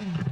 you.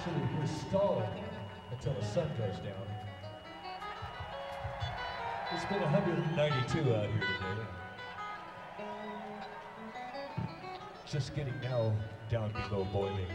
Actually, we're stalling until the sun goes down. It's been 192 out here today. Just getting now down below boiling.